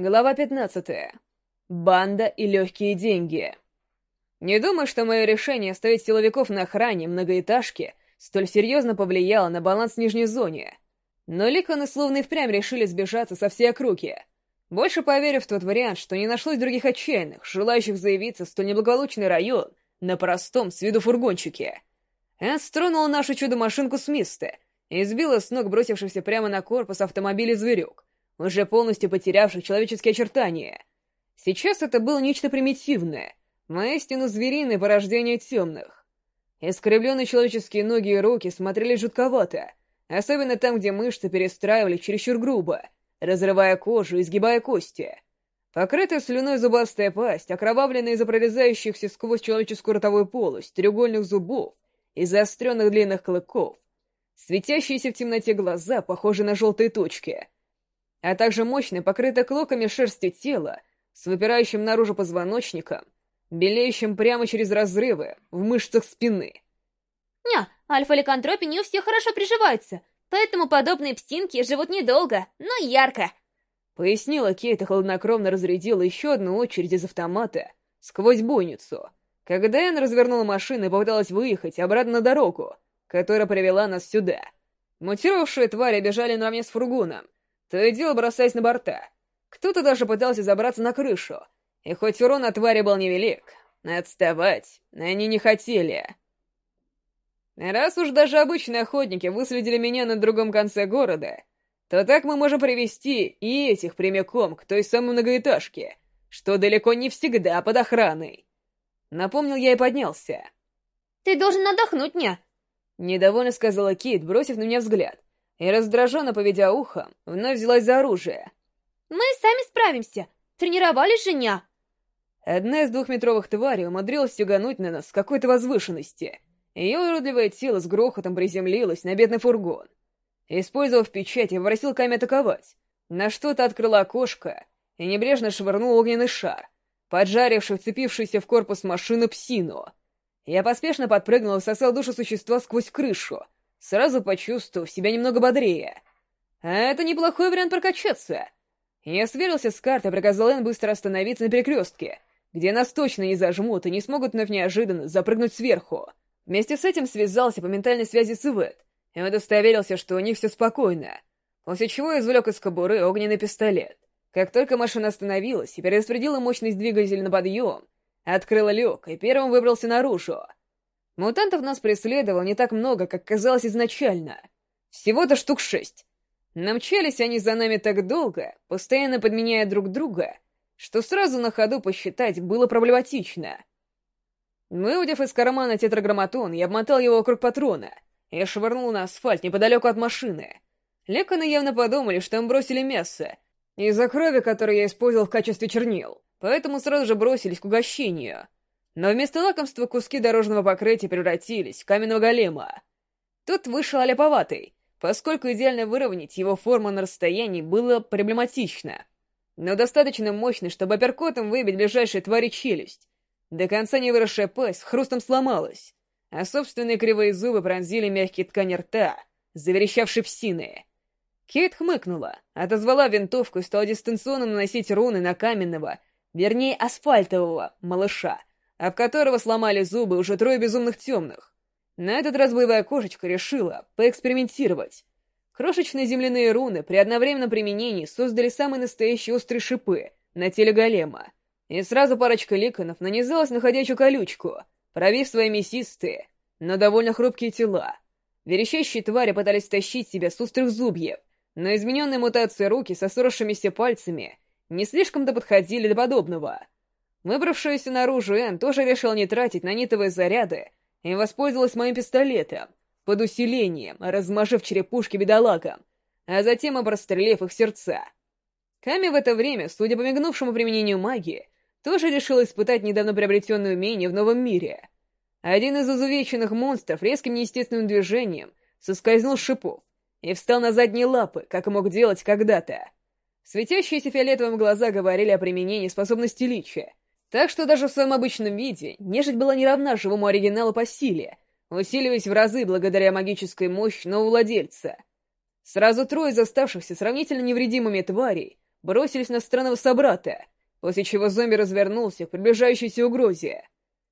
Глава 15. Банда и легкие деньги. Не думаю, что мое решение оставить силовиков на охране многоэтажки столь серьезно повлияло на баланс в нижней зоне. Но Ликоны словно и впрямь решили сбежаться со всей округи. Больше поверив в тот вариант, что не нашлось других отчаянных, желающих заявиться в столь неблагополучный район на простом с виду фургончике. Энн стронула нашу чудо-машинку с места и сбила с ног бросившихся прямо на корпус автомобиля зверюк, уже полностью потерявших человеческие очертания. Сейчас это было нечто примитивное, воистину звериное порождение темных. Искривленные человеческие ноги и руки смотрели жутковато, особенно там, где мышцы перестраивали чересчур грубо, разрывая кожу и сгибая кости. Покрытая слюной зубастая пасть, окровавленная из-за прорезающихся сквозь человеческую ротовую полость треугольных зубов и заостренных длинных клыков, светящиеся в темноте глаза, похожие на желтые точки — а также мощное, покрытое клоками шерсти тело с выпирающим наружу позвоночником, белеющим прямо через разрывы в мышцах спины. «Ня, альфа-ликантропи не у всех хорошо приживаются, поэтому подобные псинки живут недолго, но ярко», пояснила Кейт и хладнокровно разрядила еще одну очередь из автомата сквозь бойницу, когда Энн развернула машину и попыталась выехать обратно на дорогу, которая привела нас сюда. Мутировавшие твари бежали наравне с фургоном, то и дело бросаясь на борта. Кто-то даже пытался забраться на крышу. И хоть урон от твари был невелик, отставать они не хотели. Раз уж даже обычные охотники выследили меня на другом конце города, то так мы можем привести и этих прямиком к той самой многоэтажке, что далеко не всегда под охраной. Напомнил я и поднялся. «Ты должен отдохнуть, ня!» Недовольно сказала Кит, бросив на меня взгляд и, раздраженно поведя ухом, вновь взялась за оружие. «Мы сами справимся! Тренировались же, ня!» Одна из двухметровых тварей умудрилась тягануть на нас с какой-то возвышенности. Ее уродливое тело с грохотом приземлилось на бедный фургон. Использовав печать, я попросил Ками атаковать. На что-то открыла окошко и небрежно швырнул огненный шар, поджаривший вцепившуюся в корпус машины псину. Я поспешно подпрыгнул и всосал душу существа сквозь крышу — сразу почувствовав себя немного бодрее. А это неплохой вариант прокачаться. Я сверился с картой приказал Энн быстро остановиться на перекрестке, где нас точно не зажмут и не смогут вновь неожиданно запрыгнуть сверху. Вместе с этим связался по ментальной связи с Ивет и удостоверился, что у них все спокойно, после чего извлек из кобуры огненный пистолет. Как только машина остановилась и перераспределила мощность двигателя на подъем, открыла люк и первым выбрался наружу. Мутантов нас преследовало не так много, как казалось изначально. Всего-то штук шесть. Намчались они за нами так долго, постоянно подменяя друг друга, что сразу на ходу посчитать было проблематично. Выудив из кармана тетраграмматон, я обмотал его вокруг патрона и швырнул на асфальт неподалеку от машины. Леканы явно подумали, что им бросили мясо, из-за крови, которую я использовал в качестве чернил, поэтому сразу же бросились к угощению — но вместо лакомства куски дорожного покрытия превратились в каменного голема. Тот вышел аляповатый, поскольку идеально выровнять его форму на расстоянии было проблематично, но достаточно мощный, чтобы апперкотом выбить ближайшей твари челюсть. До конца не выросшая пасть хрустом сломалась, а собственные кривые зубы пронзили мягкие ткани рта, заверещавшей псины. Кейт хмыкнула, отозвала винтовку и стала дистанционно наносить руны на каменного, вернее асфальтового, малыша, об которого сломали зубы уже трое безумных темных. На этот раз боевая кошечка решила поэкспериментировать. Крошечные земляные руны при одновременном применении создали самые настоящие острые шипы на теле голема. И сразу парочка ликонов нанизалась на ходячую колючку, пробив свои мясистые, но довольно хрупкие тела. Верещащие твари пытались тащить себя с острых зубьев, но измененные мутацией руки со сросшимися пальцами не слишком-то подходили до подобного — Выбравшаяся наружу Энн тоже решил не тратить на нитовые заряды и воспользовалась моим пистолетом, под усилением, размажив черепушки бедолагам, а затем и прострелив их сердца. Ками в это время, судя по мигнувшему применению магии, тоже решил испытать недавно приобретенное умение в новом мире. Один из изувеченных монстров резким неестественным движением соскользнул с шипов и встал на задние лапы, как мог делать когда-то. Светящиеся фиолетовым глаза говорили о применении способности личия, так что даже в своем обычном виде нежить была не равна живому оригиналу по силе, усиливаясь в разы благодаря магической мощи нового владельца. Сразу трое из оставшихся сравнительно невредимыми тварей бросились на странного собрата, после чего зомби развернулся к приближающейся угрозе.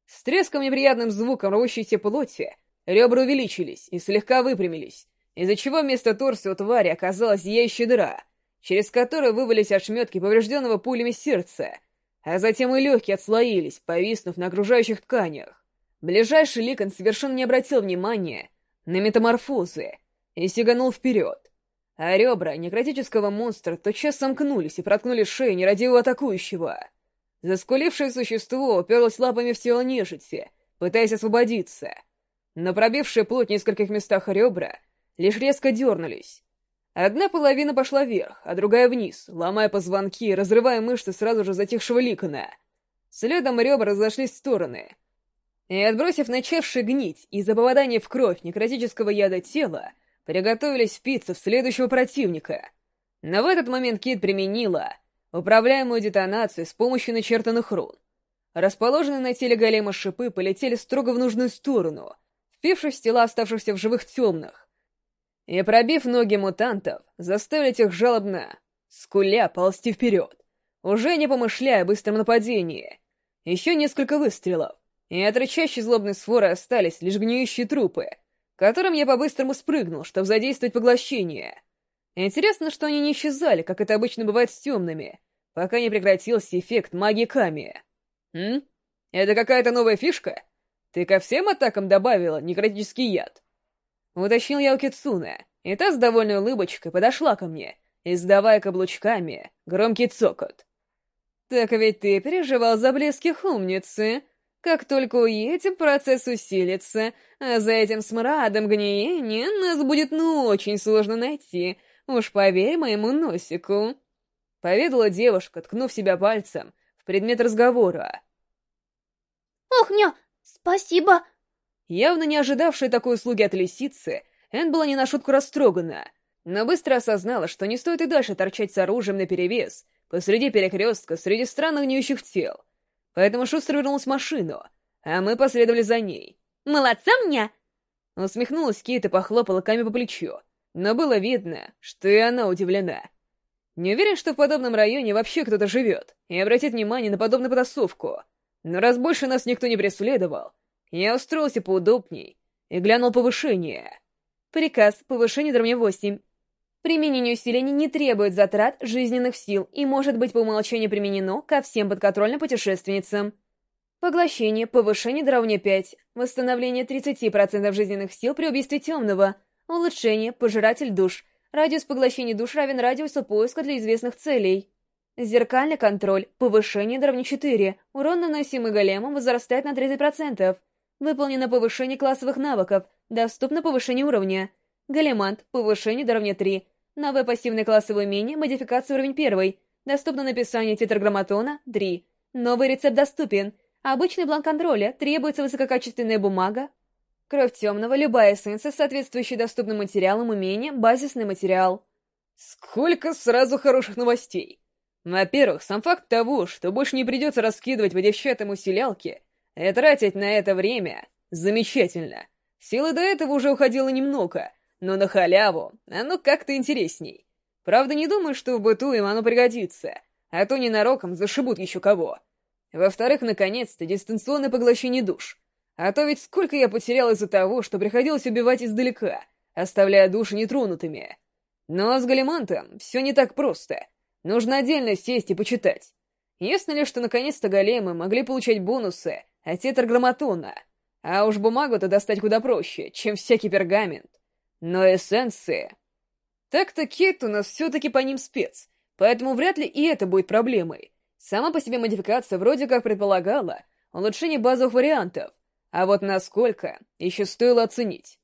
С треском неприятным звуком рвущейся плоти ребра увеличились и слегка выпрямились, из-за чего вместо торса у твари оказалась зияющая дыра, через которую вывалились ошметки поврежденного пулями сердца, а затем и легкие отслоились, повиснув на окружающих тканях. Ближайший Ликон совершенно не обратил внимания на метаморфозы и сиганул вперед. А ребра некротического монстра тотчас сомкнулись и проткнули шею нерадивого атакующего. Заскулившее существо уперлось лапами в тело нежити, пытаясь освободиться. Но пробившие плоть в нескольких местах ребра лишь резко дернулись. Одна половина пошла вверх, а другая вниз, ломая позвонки и разрывая мышцы сразу же затихшего ликона. Следом ребра разошлись в стороны — и, отбросив начавший гнить из-за попадания в кровь некротического яда тела, приготовились впиться в следующего противника. Но в этот момент Кит применила управляемую детонацию с помощью начертанных рун. Расположенные на теле голема шипы полетели строго в нужную сторону, впившись в тела оставшихся в живых темных. И, пробив ноги мутантов, заставили их жалобно, скуля, ползти вперед, уже не помышляя о быстром нападении. Еще несколько выстрелов, и от рычащей злобной своры остались лишь гниющие трупы, которым я по-быстрому спрыгнул, чтобы задействовать поглощение. Интересно, что они не исчезали, как это обычно бывает с темными, пока не прекратился эффект магии Ками. М? Это какая-то новая фишка? Ты ко всем атакам добавила некротический яд? Уточнил я у Китсуна, и та с довольной улыбочкой подошла ко мне, издавая каблучками громкий цокот. «Так ведь ты переживал за близких умницы?» Как только уедем, процесс усилится, а за этим смрадом гниения нас будет ну очень сложно найти, уж поверь моему носику. Поведала девушка, ткнув себя пальцем в предмет разговора. «Ох, ня, спасибо!» Явно не ожидавшая такой услуги от лисицы, Энн была не на шутку растрогана, но быстро осознала, что не стоит и дальше торчать с оружием наперевес посреди перекрестка среди странных гниющих тел — поэтому шустро вернулась в машину, а мы последовали за ней. «Молодца мне!» Усмехнулась Кейт и похлопала Ками по плечу, но было видно, что и она удивлена. Не уверен, что в подобном районе вообще кто-то живет и обратит внимание на подобную потасовку. Но раз больше нас никто не преследовал, я устроился поудобней и глянул повышение. Приказ повышение до уровня 8. Применение усилений не требует затрат жизненных сил и может быть по умолчанию применено ко всем подконтрольным путешественницам. Поглощение, повышение до уровня 5, восстановление 30% жизненных сил при убийстве темного, улучшение, пожиратель душ, радиус поглощения душ равен радиусу поиска для известных целей. Зеркальный контроль, повышение до уровня 4, урон, наносимый големом, возрастает на 30%. Выполнено повышение классовых навыков, доступно повышение уровня. Големант, повышение до уровня 3, Новое пассивное классовое умение, модификация уровень первый. Доступно написание тетраграмматона 3. Новый рецепт доступен. Обычный бланк контроля. Требуется высококачественная бумага. Кровь темного, любая эссенция, соответствующая доступным материалам, умения, базисный материал. Сколько сразу хороших новостей! Во-первых, сам факт того, что больше не придется раскидывать по девчатам усилялки и тратить на это время, замечательно. Силы до этого уже уходило немного, но на халяву оно как-то интересней. Правда, не думаю, что в быту им оно пригодится, а то ненароком зашибут еще кого. Во-вторых, наконец-то, дистанционное поглощение душ. А то ведь сколько я потерял из-за того, что приходилось убивать издалека, оставляя души нетронутыми. Но с Галимантом все не так просто. Нужно отдельно сесть и почитать. Ясно ли, что наконец-то големы могли получать бонусы от тетраграмматона, а уж бумагу-то достать куда проще, чем всякий пергамент. Но эссенции... Так-то Кет у нас все-таки по ним спец, поэтому вряд ли и это будет проблемой. Сама по себе модификация вроде как предполагала улучшение базовых вариантов, а вот насколько еще стоило оценить.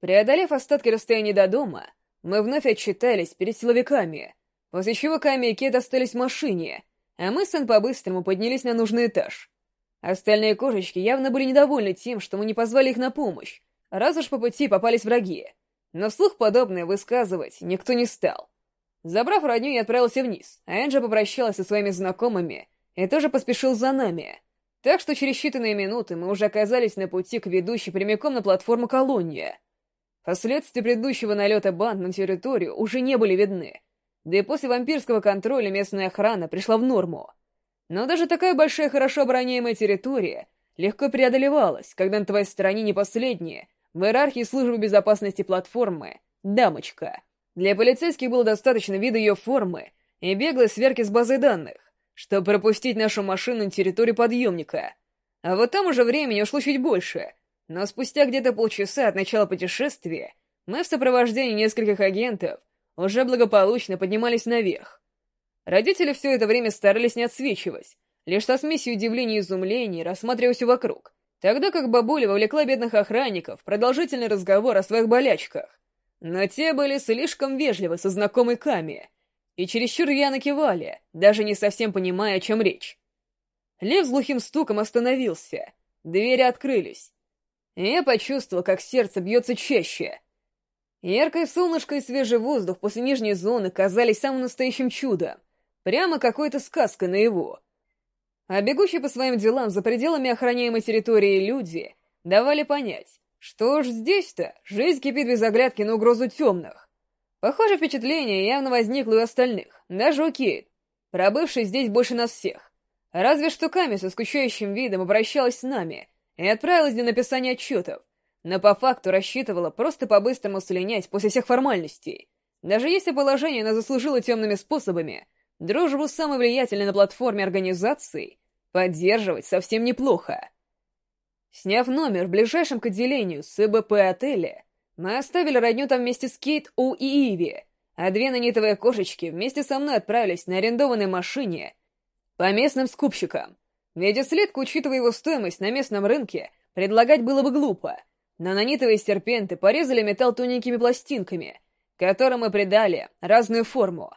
Преодолев остатки расстояния до дома, мы вновь отчитались перед силовиками, после чего Ками и Кет остались в машине, а мы с Эн по-быстрому поднялись на нужный этаж. Остальные кошечки явно были недовольны тем, что мы не позвали их на помощь, раз уж по пути попались враги. Но вслух подобное высказывать никто не стал. Забрав родню, я отправился вниз, а Энджи попрощалась со своими знакомыми и тоже поспешил за нами. Так что через считанные минуты мы уже оказались на пути к ведущей прямиком на платформу колония. Последствия предыдущего налета банд на территорию уже не были видны. да и после вампирского контроля местная охрана пришла в норму. Но даже такая большая хорошо обороняемая территория легко преодолевалась, когда на твоей стороне не последняя в иерархии службы безопасности платформы «Дамочка». Для полицейских было достаточно вида ее формы и беглой сверки с базой данных, чтобы пропустить нашу машину на территорию подъемника. А вот там уже времени ушло чуть больше, но спустя где-то полчаса от начала путешествия мы в сопровождении нескольких агентов уже благополучно поднимались наверх. Родители все это время старались не отсвечивать, лишь со смесью удивления и изумления рассматривая все вокруг, тогда как бабуля вовлекла бедных охранников в продолжительный разговор о своих болячках. Но те были слишком вежливы со знакомой Ками, и чересчур рьяно кивали, даже не совсем понимая, о чем речь. Лев с глухим стуком остановился, двери открылись. И я почувствовал, как сердце бьется чаще — Яркое солнышко и свежий воздух после нижней зоны казались самым настоящим чудом. Прямо какой-то сказкой наяву. А бегущие по своим делам за пределами охраняемой территории люди давали понять, что ж здесь-то жизнь кипит без оглядки на угрозу темных. Похоже, впечатление явно возникло и у остальных, даже у Кейт, пробывшей здесь больше нас всех. Разве что Ками со скучающим видом обращалась с нами и отправилась для написания отчетов, но по факту рассчитывала просто по-быстрому слинять после всех формальностей. Даже если положение она заслужила темными способами, дружбу самой влиятельной на платформе организацией поддерживать совсем неплохо. Сняв номер в ближайшем к отделению СБП отеля, мы оставили родню там вместе с Кейт, У и Иви, а две нанитовые кошечки вместе со мной отправились на арендованной машине по местным скупщикам. Медиаследку, учитывая его стоимость на местном рынке, предлагать было бы глупо — Нанонитовые серпенты порезали металл тоненькими пластинками, которым мы придали разную форму.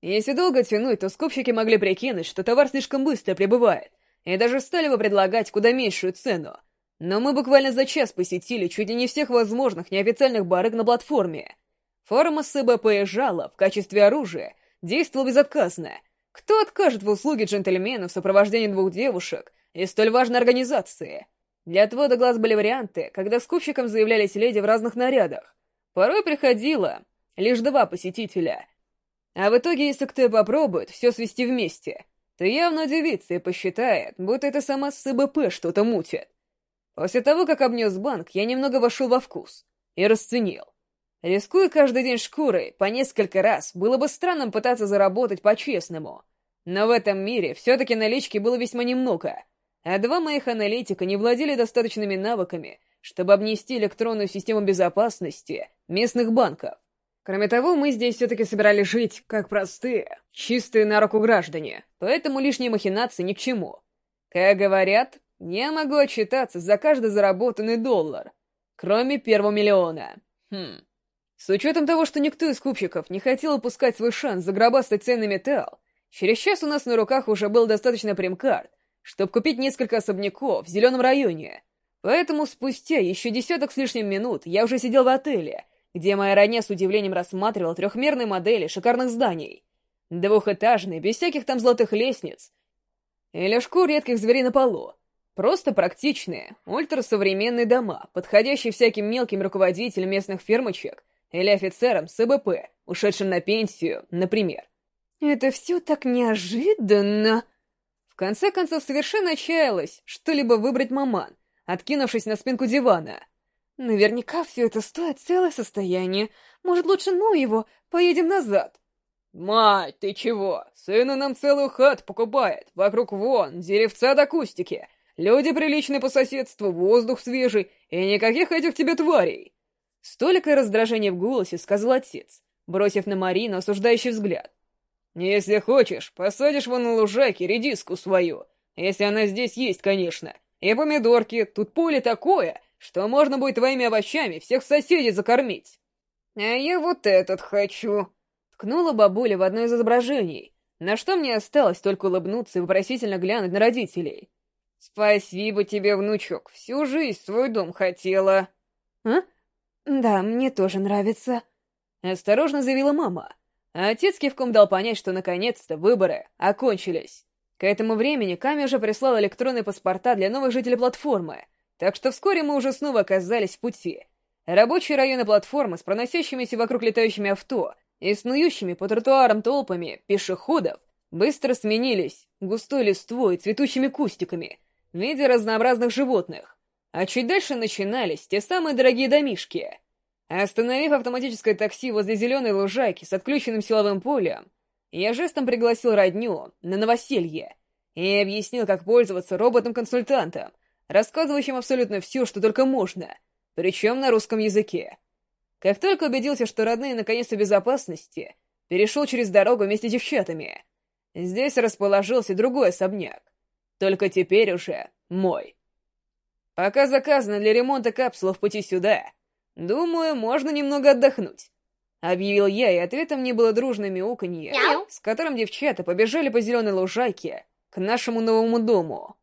Если долго тянуть, то скупщики могли прикинуть, что товар слишком быстро прибывает, и даже стали бы предлагать куда меньшую цену. Но мы буквально за час посетили чуть ли не всех возможных неофициальных барыг на платформе. Форма СБП и жало в качестве оружия действовала безотказно. Кто откажет в услуге джентльмена в сопровождении двух девушек из столь важной организации? Для отвода глаз были варианты, когда скупщикам заявлялись леди в разных нарядах. Порой приходило лишь два посетителя. А в итоге, если кто и попробует все свести вместе, то явно удивится и посчитает, будто это сама СБП что-то мутит. После того, как обнес банк, я немного вошел во вкус и расценил. Рискуя каждый день шкурой по несколько раз, было бы странным пытаться заработать по-честному. Но в этом мире все-таки налички было весьма немного — а два моих аналитика не владели достаточными навыками, чтобы обнести электронную систему безопасности местных банков. Кроме того, мы здесь все-таки собирались жить, как простые, чистые на руку граждане, поэтому лишние махинации ни к чему. Как говорят, я могу отчитаться за каждый заработанный доллар, кроме первого миллиона. Хм. С учетом того, что никто из купщиков не хотел упускать свой шанс загробастать ценный металл, через час у нас на руках уже был достаточно прем-карт, чтобы купить несколько особняков в зеленом районе. Поэтому спустя еще десяток с лишним минут я уже сидел в отеле, где моя родня с удивлением рассматривала трехмерные модели шикарных зданий. Двухэтажные, без всяких там золотых лестниц. Или шкур редких зверей на полу. Просто практичные, ультрасовременные дома, подходящие всяким мелким руководителям местных фирмочек или офицерам СБП, ушедшим на пенсию, например. «Это все так неожиданно!» конце концов, совершенно отчаялась что-либо выбрать маман, откинувшись на спинку дивана. Наверняка все это стоит целое состояние. Может, лучше ну его, поедем назад. «Мать, ты чего? Сына нам целую хат покупает. Вокруг вон, деревца до кустики. Люди приличные по соседству, воздух свежий, и никаких этих тебе тварей!» Столикое раздражение в голосе сказал отец, бросив на Марину осуждающий взгляд. «Если хочешь, посадишь вон на лужайке редиску свою, если она здесь есть, конечно, и помидорки, тут поле такое, что можно будет твоими овощами всех соседей закормить». «А я вот этот хочу», — ткнула бабуля в одно из изображений, на что мне осталось только улыбнуться и вопросительно глянуть на родителей. «Спасибо тебе, внучок, всю жизнь свой дом хотела». «А? Да, мне тоже нравится», — осторожно заявила мама. А отец кивком дал понять, что наконец-то выборы окончились. К этому времени Ками уже прислал электронные паспорта для новых жителей платформы, так что вскоре мы уже снова оказались в пути. Рабочие районы платформы с проносящимися вокруг летающими авто и снующими по тротуарам толпами пешеходов быстро сменились густой листвой и цветущими кустиками в виде разнообразных животных. А чуть дальше начинались те самые дорогие домишки. Остановив автоматическое такси возле зеленой лужайки с отключенным силовым полем, я жестом пригласил родню на новоселье и объяснил, как пользоваться роботом-консультантом, рассказывающим абсолютно все, что только можно, причем на русском языке. Как только убедился, что родные наконец-то в безопасности, перешел через дорогу вместе с девчатами. Здесь расположился другой особняк. Только теперь уже мой. Пока заказано для ремонта капсулы в пути сюда, думаю, можно немного отдохнуть. Объявил я, и ответом мне было дружное мяуканье, Мяу. с которым девчата побежали по зеленой лужайке к нашему новому дому.